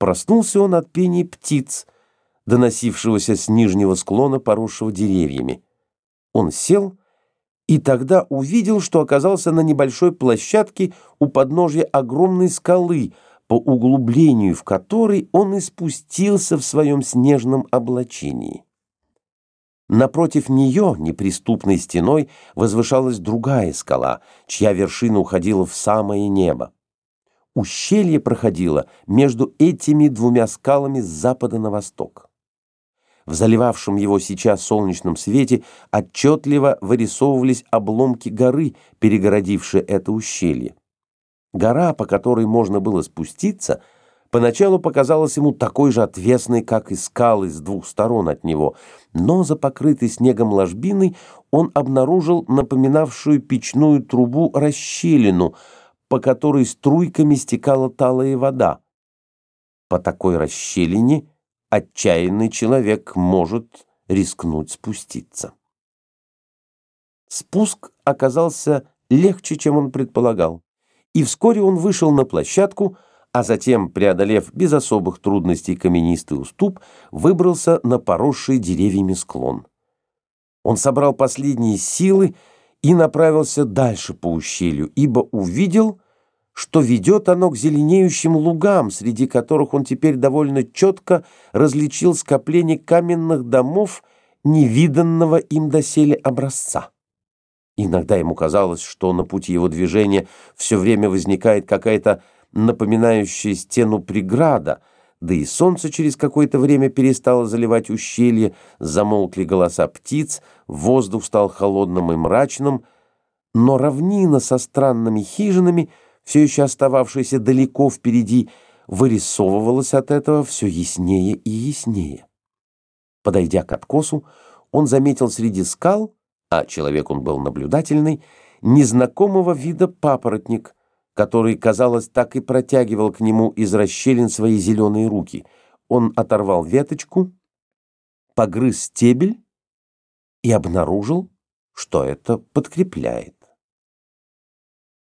Проснулся он от пения птиц, доносившегося с нижнего склона, поросшего деревьями. Он сел и тогда увидел, что оказался на небольшой площадке у подножья огромной скалы, по углублению в которой он и спустился в своем снежном облачении. Напротив нее, неприступной стеной, возвышалась другая скала, чья вершина уходила в самое небо. Ущелье проходило между этими двумя скалами с запада на восток. В заливавшем его сейчас солнечном свете отчетливо вырисовывались обломки горы, перегородившие это ущелье. Гора, по которой можно было спуститься — Поначалу показалась ему такой же отвесной, как и скалы с двух сторон от него, но за покрытой снегом ложбиной он обнаружил напоминавшую печную трубу расщелину, по которой струйками стекала талая вода. По такой расщелине отчаянный человек может рискнуть спуститься. Спуск оказался легче, чем он предполагал, и вскоре он вышел на площадку, а затем, преодолев без особых трудностей каменистый уступ, выбрался на поросший деревьями склон. Он собрал последние силы и направился дальше по ущелью, ибо увидел, что ведет оно к зеленеющим лугам, среди которых он теперь довольно четко различил скопление каменных домов невиданного им доселе образца. Иногда ему казалось, что на пути его движения все время возникает какая-то напоминающая стену преграда, да и солнце через какое-то время перестало заливать ущелье, замолкли голоса птиц, воздух стал холодным и мрачным, но равнина со странными хижинами, все еще остававшаяся далеко впереди, вырисовывалась от этого все яснее и яснее. Подойдя к откосу, он заметил среди скал, а человек он был наблюдательный, незнакомого вида папоротник — который, казалось, так и протягивал к нему из расщелин свои зеленые руки. Он оторвал веточку, погрыз стебель и обнаружил, что это подкрепляет.